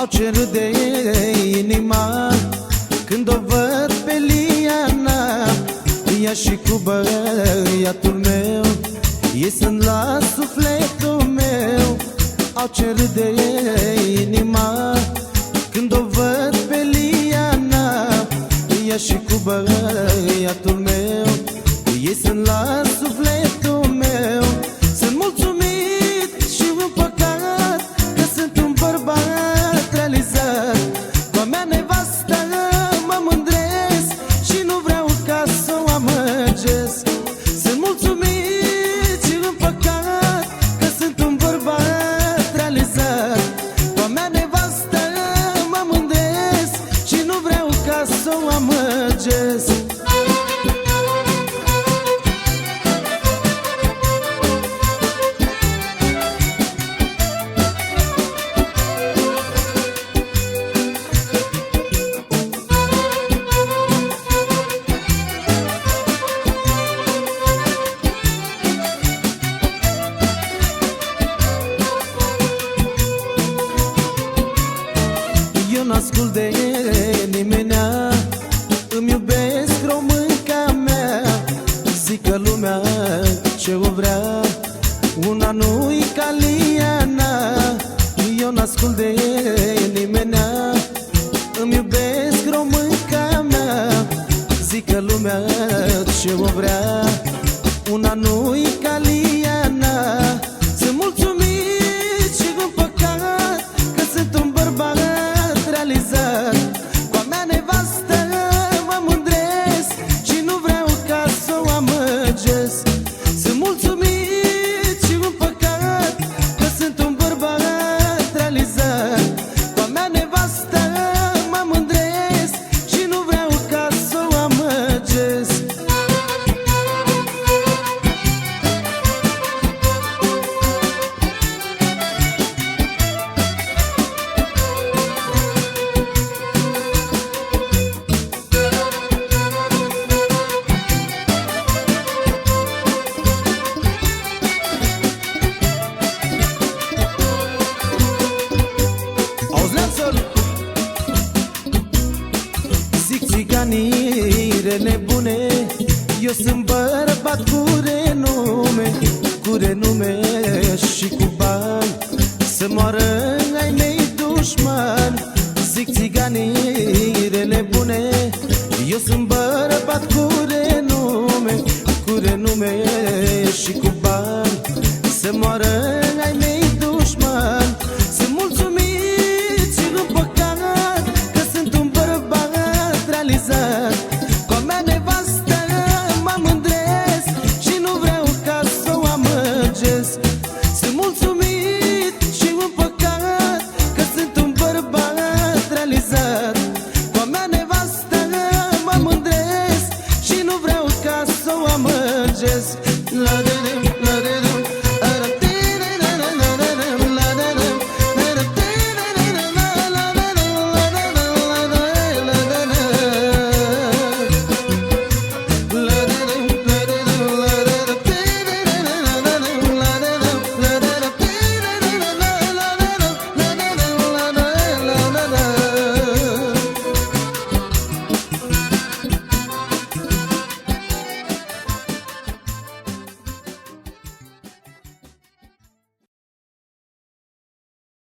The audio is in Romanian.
au cerut de inima Când o văd pe Liana Ea și cu băiatul meu Ei sunt la sufletul meu. Au cerut de inima Când o văd pe Liana Ea și cu băiatul meu Ei sunt la sufletul să o amăgesc. Eu n-ascult de că lumea ce o vrea. Una nu-i ca Liana Eu n-ascult de nimenea Îmi iubesc românca mea Zic că lumea ce o vrea țiganire nebune. Eu sunt bărbat cu renume Cu renume și cu bani. Să moară ai mei dușmani Zic țiganire nebune. Eu sunt bărbat cu renume Cu renume și cu bani Să moară